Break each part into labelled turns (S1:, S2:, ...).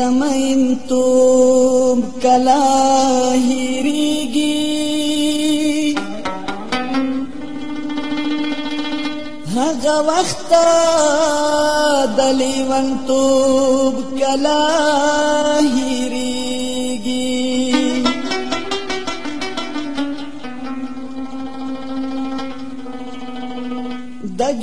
S1: د مینتوب کلا هیریږي هغه وخت د لیونتوب کلا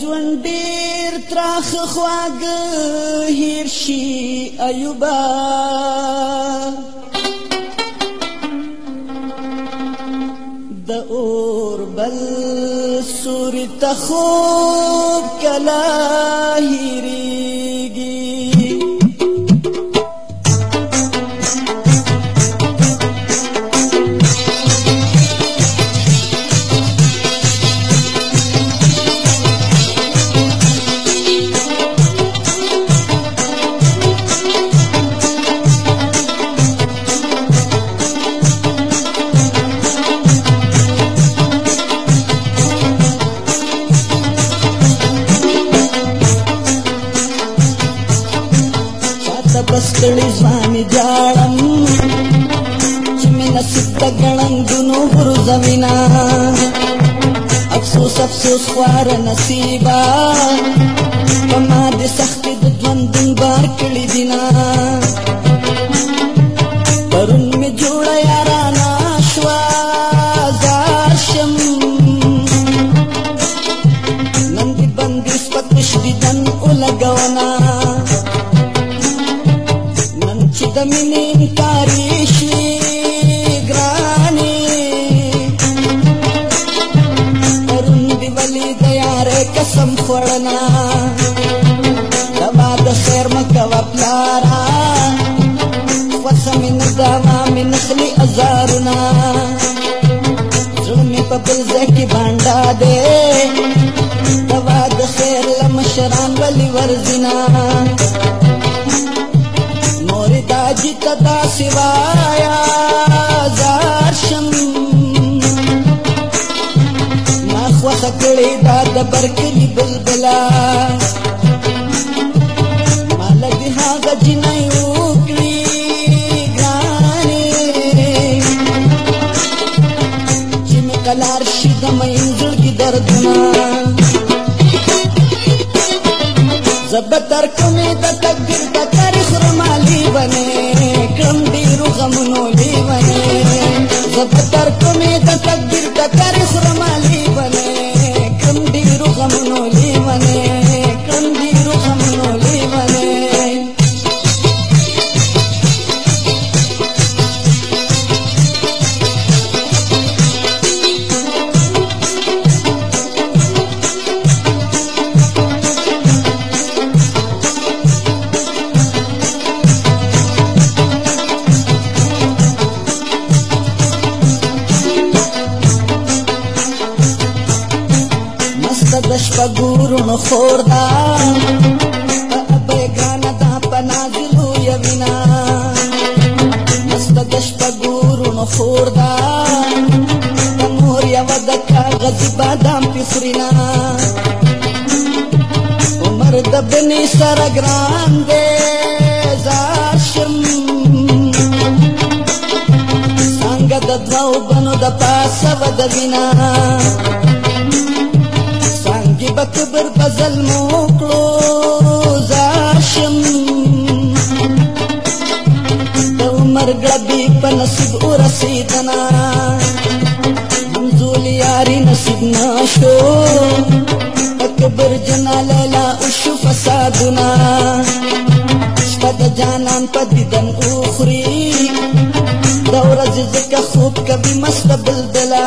S1: ژوند ډیر تراخ خواږ هیر شي ایوبا د اور بل سوري تخوب کلا هیر ನನ್ನ ಚಿಕ್ಕ ಗಣಂದುನು ಹುರುಜವಿನ ಅಫ್ಸೋಸ್ ಅಫ್ಸೋಸ್ ವಾರ ನಸೀಬ ಪಮಾದೆ ಸಖ್ತಿದ ದ್ವಂದು ಬಾರ್ ಕಿಳಿದಿನ ತರುಣ್ ಮೆ ಜೋಡ ಯಾರ ನಾಶ್ವಾದಾರ್ಶಂ ನಂದಿ ಬಂದಿಸ್ಪತ್ ವಿಶ್ವಿದನ್ ಉಲಗವನ ನಂಚಿದ ಮಿನೇನ್ ಕಾರೀಶ್ دی بانډا دی دوا د خیر لمشران ولی ورزنا مور تاج تدا سوایا زار شم ما خو سکړې دا د برکلی بلبل شي د منځل کې دردونه زبتر کومې د تکبیر د تاریخ رمالي بنه کم ډیرو غمونو لیونه زبتر کومې د تکبیر د دلویا وینا مست دشپ ګورونو خوردا مور یو د کاغذ بادام پسرینا عمر د بني سره ګران دې زار شم څنګه د دوو بنو د پاسه ود وینا څنګه بکبر بزل مو کړو نصیب او رسیدنا منزول یاری نصیب ناشو اکبر جنا لالا اوشو فسادنا شپه د جانان په دیدن اوخري دا ورځ ځکه خوب کوي مست بلبله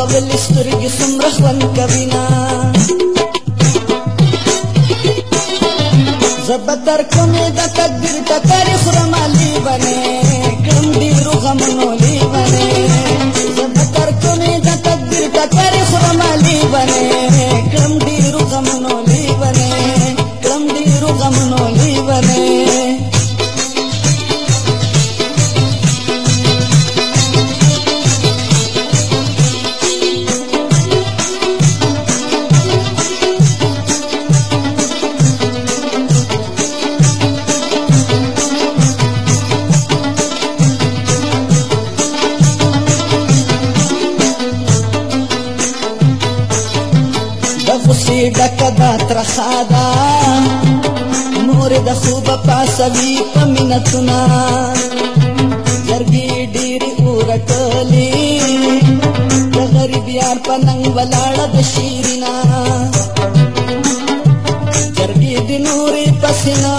S1: بابل sturi sumrah wan kabina zabadar kone da takbir ta tarikh ramali bane kamdi ruham noli bane zabadar kone da takbir ta tarikh ramali bane مدرسه ده مور د خوبه پاسوي په منتونه زرګي ډېرې اورټلې د غریب یار په ننګ ولاړه د شیرینه زرګي د نورې پسینه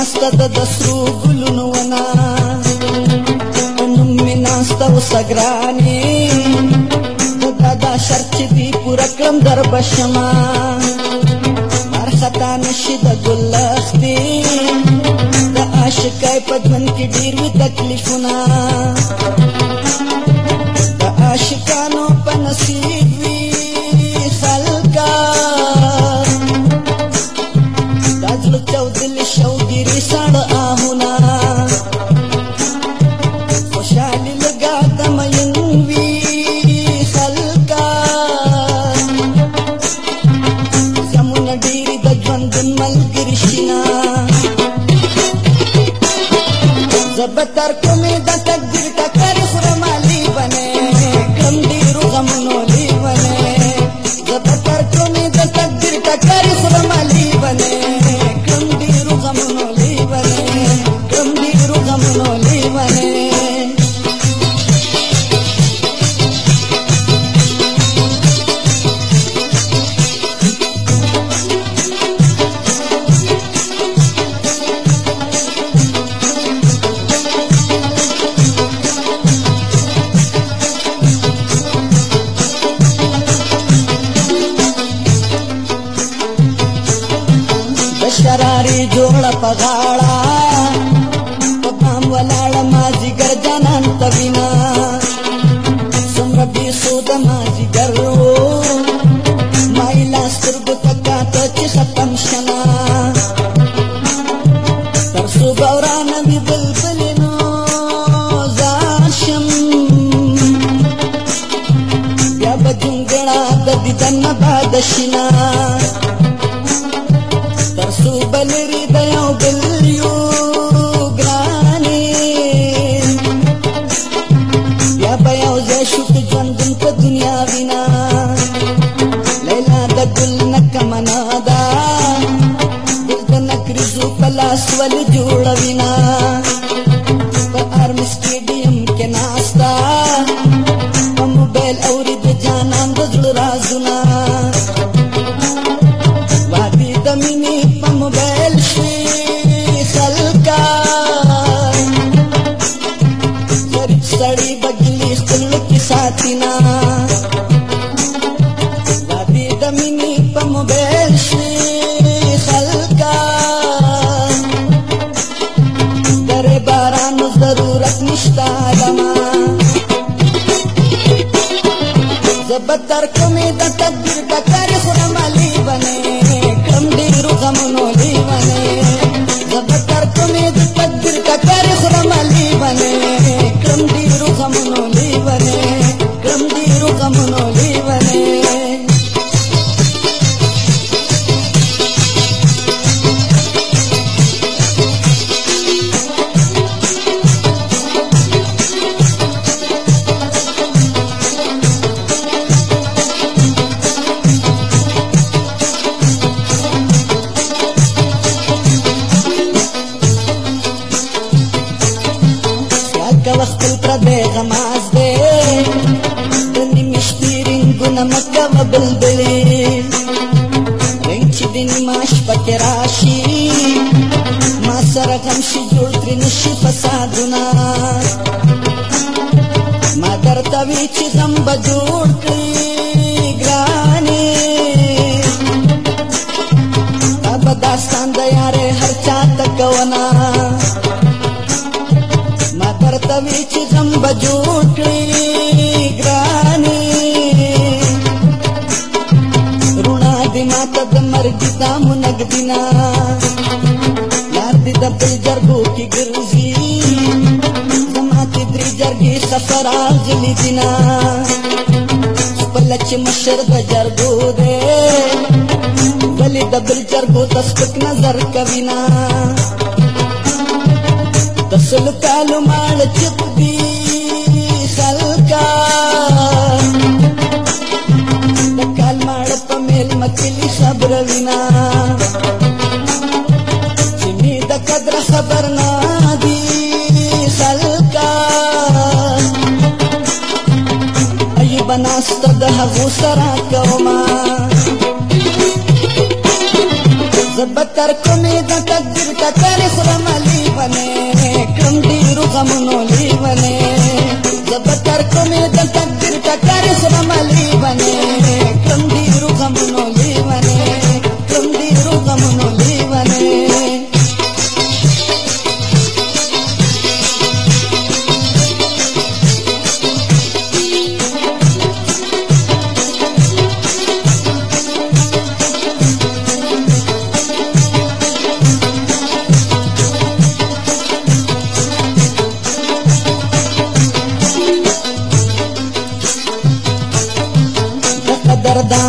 S1: ناسته د دسرو ګلونو ونا نوم می ناسته وسګرانی دا دا شرط دی پورا کلم در بشما مرختا نشي د ګل اختی د عاشقای په ژوند کې ډیر تکلیفونه د عاشقانو په غاړه په پام ولاړ ما جګر جانان ته وینا څومره بې سوده ما جګر و مای لاس سترګو ته کاته چې ختم شمه تر څو به ورانه مې بلبلې نو ځان شم بیا به جونګړه د دیدن نه باد شینه latina وخت پر به غماز دې د نیمشتي رنگونه مکه بلبلې رنگ چې د نیماش پکې راشي ما سره غم شي جوړ تر نشي فسادونه ما درته وی چې زم بجوړ علي بنا بلچ مشر د جرګو دې ولې د بل جرګو تسپک نظر کوي نا تسل کالو مال چپ دی خلکا د کال مال په میل مکلی خبر وینا چې می د قدر خبر ناسته د هغو سره کوما زب تر کومې د تقدیر کتل خرم علی ونه کم ډیرو غمونو لیونه زب تر کومې د تقدیر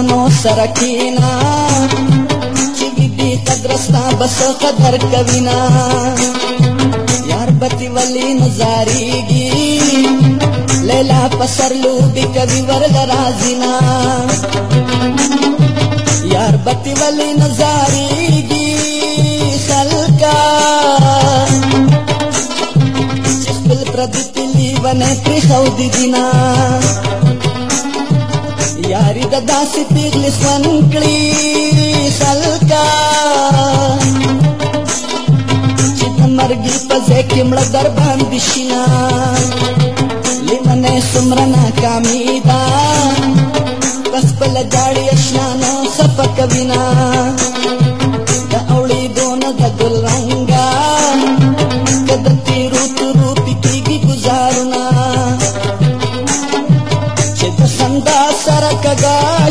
S1: नो सरकीना चिगिबी तग्रस्ता बसो कदर कविना यार बतिवली नजारीगी लैला पसरलू बि कवि वरद राजीना यार बतिवली नजारीगी सलका चिस्पिल प्रदितिली वने प्रिसौदी दिना یاری د داسې پیغلې سون کړي خلکا چې د مرګي په ځای کې مړه در باندې شینا لیمنې څومره ناکامي ده بس په لګاړې اشنا نه خفه کوي نه